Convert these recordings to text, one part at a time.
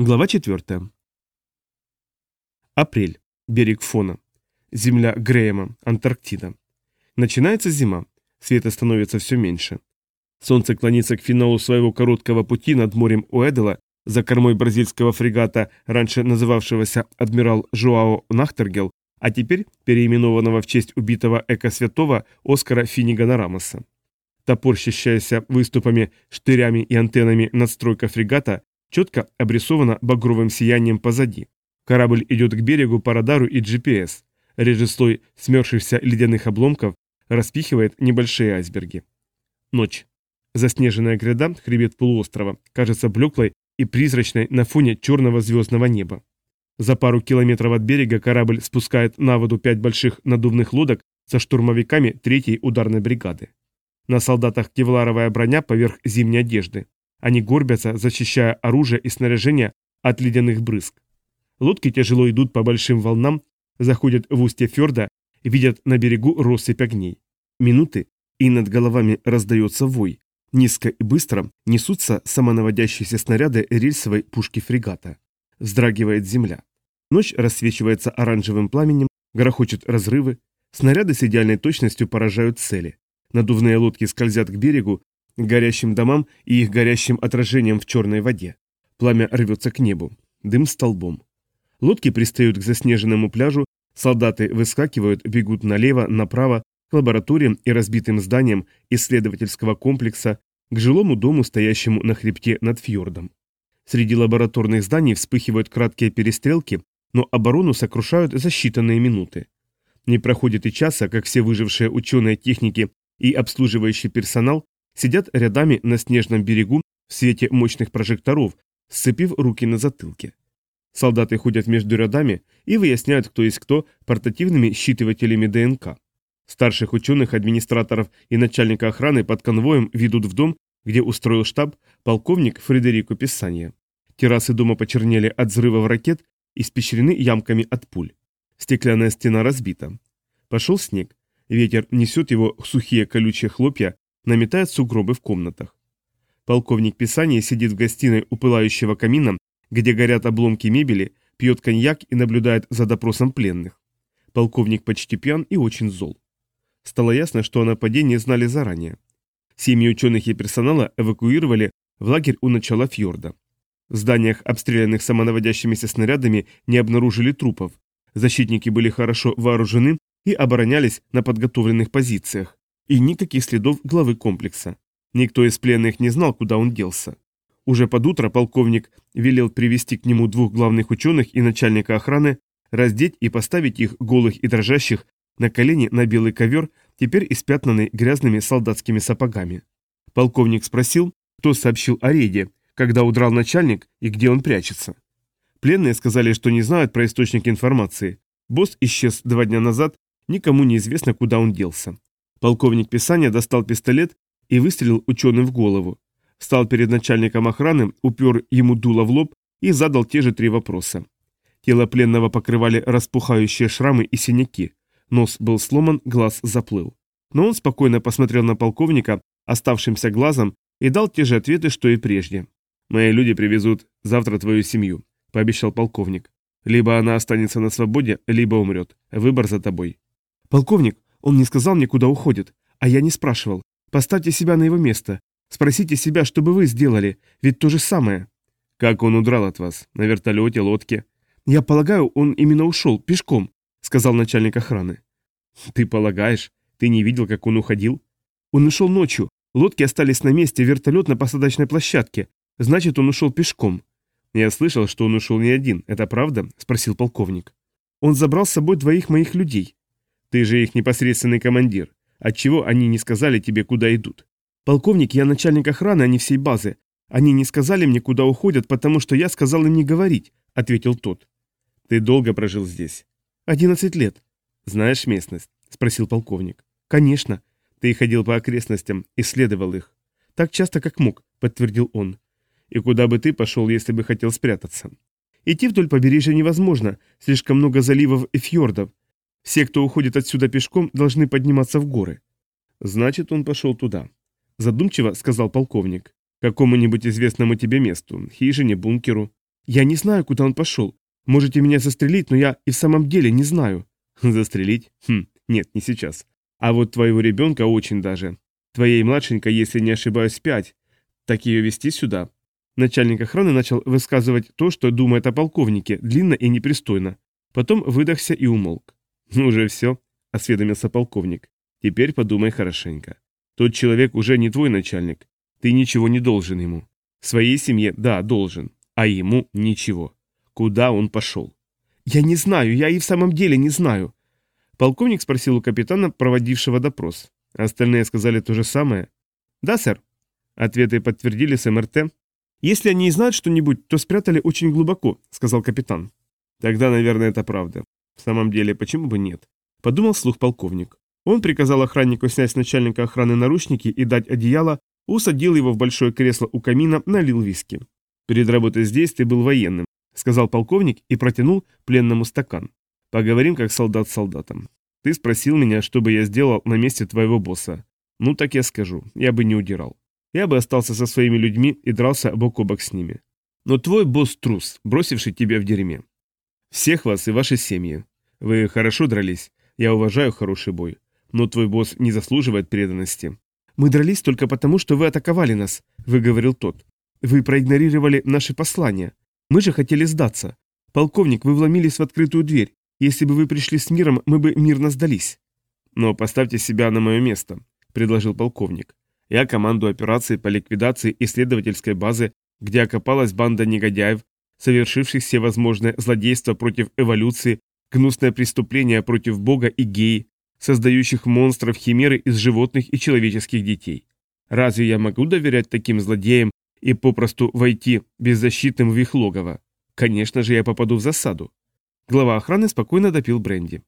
Глава 4. Апрель. Берег Фона. Земля Греема, Антарктида. Начинается зима. Света становится все меньше. Солнце клонится к финалу своего короткого пути над морем Уэдела за кормой бразильского фрегата, раньше называвшегося адмирал Жуао Нахтергел, а теперь переименованного в честь убитого эко-святого Оскара Финнигана Рамоса. Топорщащаяся выступами, штырями и антеннами надстройка фрегата четко обрисована багровым сиянием позади. Корабль идет к берегу по радару и GPS. Реже слой смерзшихся ледяных обломков распихивает небольшие айсберги. Ночь. Заснеженная гряда, хребет полуострова, кажется блеклой и призрачной на фоне черного звездного неба. За пару километров от берега корабль спускает на воду пять больших надувных лодок со штурмовиками третьей ударной бригады. На солдатах кевларовая броня поверх зимней одежды. Они горбятся, защищая оружие и снаряжение от ледяных брызг. Лодки тяжело идут по большим волнам, заходят в устье фьорда видят на берегу россыпь огней. Минуты, и над головами раздается вой. Низко и быстро несутся самонаводящиеся снаряды рельсовой пушки фрегата. Вздрагивает земля. Ночь рассвечивается оранжевым пламенем, грохочет разрывы. Снаряды с идеальной точностью поражают цели. Надувные лодки скользят к берегу, горящим домам и их горящим отражением в черной воде. Пламя рвется к небу. Дым столбом. Лодки пристают к заснеженному пляжу, солдаты выскакивают, бегут налево, направо, к лабораториям и разбитым зданиям исследовательского комплекса, к жилому дому, стоящему на хребте над фьордом. Среди лабораторных зданий вспыхивают краткие перестрелки, но оборону сокрушают за считанные минуты. Не проходит и часа, как все выжившие ученые техники и обслуживающий персонал сидят рядами на снежном берегу в свете мощных прожекторов, сцепив руки на затылке. Солдаты ходят между рядами и выясняют, кто есть кто, портативными считывателями ДНК. Старших ученых, администраторов и начальника охраны под конвоем ведут в дом, где устроил штаб полковник Фредерико Писания. Террасы дома почернели от взрывов ракет, испещрены ямками от пуль. Стеклянная стена разбита. Пошел снег. Ветер несет его сухие колючие хлопья, наметает сугробы в комнатах. Полковник Писания сидит в гостиной у пылающего камина, где горят обломки мебели, пьет коньяк и наблюдает за допросом пленных. Полковник почти пьян и очень зол. Стало ясно, что о нападении знали заранее. Семьи ученых и персонала эвакуировали в лагерь у начала фьорда. В зданиях, обстрелянных самонаводящимися снарядами, не обнаружили трупов. Защитники были хорошо вооружены и оборонялись на подготовленных позициях. И никаких следов главы комплекса. Никто из пленных не знал, куда он делся. Уже под утро полковник велел привести к нему двух главных ученых и начальника охраны, раздеть и поставить их голых и дрожащих на колени на белый ковер, теперь испятнанный грязными солдатскими сапогами. Полковник спросил, кто сообщил о рейде, когда удрал начальник и где он прячется. Пленные сказали, что не знают про источник информации. Босс исчез два дня назад, никому не известно, куда он делся. Полковник Писания достал пистолет и выстрелил ученым в голову. Встал перед начальником охраны, упер ему дуло в лоб и задал те же три вопроса. Тело пленного покрывали распухающие шрамы и синяки. Нос был сломан, глаз заплыл. Но он спокойно посмотрел на полковника оставшимся глазом и дал те же ответы, что и прежде. «Мои люди привезут завтра твою семью», — пообещал полковник. «Либо она останется на свободе, либо умрет. Выбор за тобой». «Полковник, он не сказал мне, куда уходит, а я не спрашивал. Поставьте себя на его место. Спросите себя, что бы вы сделали, ведь то же самое». «Как он удрал от вас? На вертолете, лодке?» «Я полагаю, он именно ушел, пешком», — сказал начальник охраны. «Ты полагаешь? Ты не видел, как он уходил?» «Он ушел ночью. Лодки остались на месте, вертолет на посадочной площадке. Значит, он ушел пешком». «Я слышал, что он ушел не один. Это правда?» — спросил полковник. «Он забрал с собой двоих моих людей». «Ты же их непосредственный командир. Отчего они не сказали тебе, куда идут?» «Полковник, я начальник охраны, а не всей базы. Они не сказали мне, куда уходят, потому что я сказал им не говорить», — ответил тот. «Ты долго прожил здесь?» «Одиннадцать лет». «Знаешь местность?» — спросил полковник. «Конечно. Ты ходил по окрестностям, исследовал их. Так часто, как мог», — подтвердил он. «И куда бы ты пошел, если бы хотел спрятаться?» «Идти вдоль побережья невозможно, слишком много заливов и фьордов. Все, кто уходит отсюда пешком, должны подниматься в горы». «Значит, он пошел туда», — задумчиво сказал полковник. «Какому-нибудь известному тебе месту, хижине, бункеру. Я не знаю, куда он пошел. Можете меня застрелить, но я и в самом деле не знаю. Застрелить? Хм, нет, не сейчас. А вот твоего ребенка очень даже. Твоей младшенькой, если не ошибаюсь, пять. Так ее вести сюда. Начальник охраны начал высказывать то, что думает о полковнике, длинно и непристойно. Потом выдохся и умолк. «Ну уже все», — осведомился полковник. «Теперь подумай хорошенько. Тот человек уже не твой начальник. Ты ничего не должен ему. Своей семье, да, должен, а ему ничего. Куда он пошел?» «Я не знаю, я и в самом деле не знаю». Полковник спросил у капитана, проводившего допрос. Остальные сказали то же самое. «Да, сэр». Ответы подтвердили с МРТ. «Если они и знают что-нибудь, то спрятали очень глубоко», — сказал капитан. «Тогда, наверное, это правда. В самом деле, почему бы нет?» — подумал слух полковник. Он приказал охраннику снять с начальника охраны наручники и дать одеяло, усадил его в большое кресло у камина, налил виски. «Перед работой здесь ты был военным», — сказал полковник и протянул пленному стакан. «Поговорим как солдат с солдатом. Ты спросил меня, что бы я сделал на месте твоего босса. Ну так я скажу, я бы не удирал. Я бы остался со своими людьми и дрался бок о бок с ними. Но твой босс трус, бросивший тебя в дерьме. Всех вас и ваши семьи. Вы хорошо дрались, я уважаю хороший бой. Но твой босс не заслуживает преданности. Мы дрались только потому, что вы атаковали нас, выговорил тот. Вы проигнорировали наши послания. Мы же хотели сдаться. Полковник, вы вломились в открытую дверь. Если бы вы пришли с миром, мы бы мирно сдались. Но поставьте себя на мое место, предложил полковник. Я команду операции по ликвидации исследовательской базы, где окопалась банда негодяев, совершивших все возможные злодейства против эволюции, гнусное преступление против Бога и геи, создающих монстров химеры из животных и человеческих детей. Разве я могу доверять таким злодеям и попросту войти беззащитным в их логово? Конечно же, я попаду в засаду. Глава охраны спокойно допил бренди.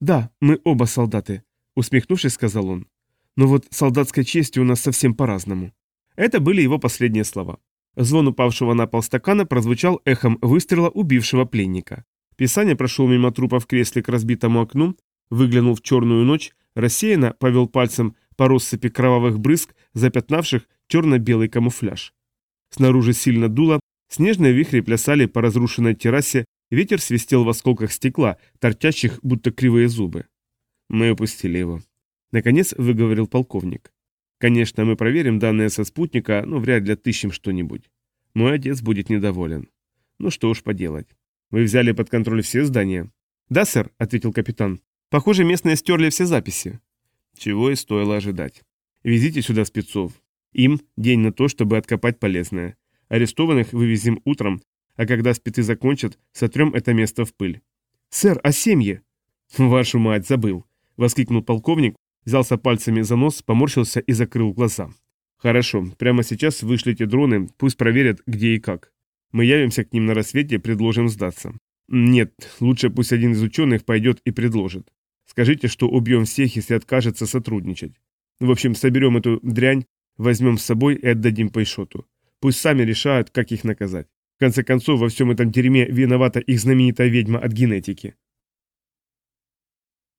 «Да, мы оба солдаты», — усмехнувшись, сказал он. «Но вот солдатской чести у нас совсем по-разному». Это были его последние слова. Звон упавшего на пол стакана прозвучал эхом выстрела убившего пленника. Писание прошел мимо трупа в кресле к разбитому окну, выглянул в черную ночь, рассеянно повел пальцем по россыпи кровавых брызг, запятнавших черно-белый камуфляж. Снаружи сильно дуло, снежные вихри плясали по разрушенной террасе, Ветер свистел в осколках стекла, торчащих, будто кривые зубы. Мы упустили его. Наконец выговорил полковник. Конечно, мы проверим данные со спутника, но вряд ли отыщем что-нибудь. Мой отец будет недоволен. Ну что уж поделать. Вы взяли под контроль все здания? Да, сэр, ответил капитан. Похоже, местные стерли все записи. Чего и стоило ожидать. Везите сюда спецов. Им день на то, чтобы откопать полезное. Арестованных вывезем утром, а когда спиты закончат, сотрем это место в пыль. «Сэр, а семьи?» «Вашу мать, забыл!» — воскликнул полковник, взялся пальцами за нос, поморщился и закрыл глаза. «Хорошо, прямо сейчас вышлите дроны, пусть проверят, где и как. Мы явимся к ним на рассвете, предложим сдаться. Нет, лучше пусть один из ученых пойдет и предложит. Скажите, что убьем всех, если откажется сотрудничать. В общем, соберем эту дрянь, возьмем с собой и отдадим Пайшоту. Пусть сами решают, как их наказать. В конце концов, во всем этом дерьме виновата их знаменитая ведьма от генетики.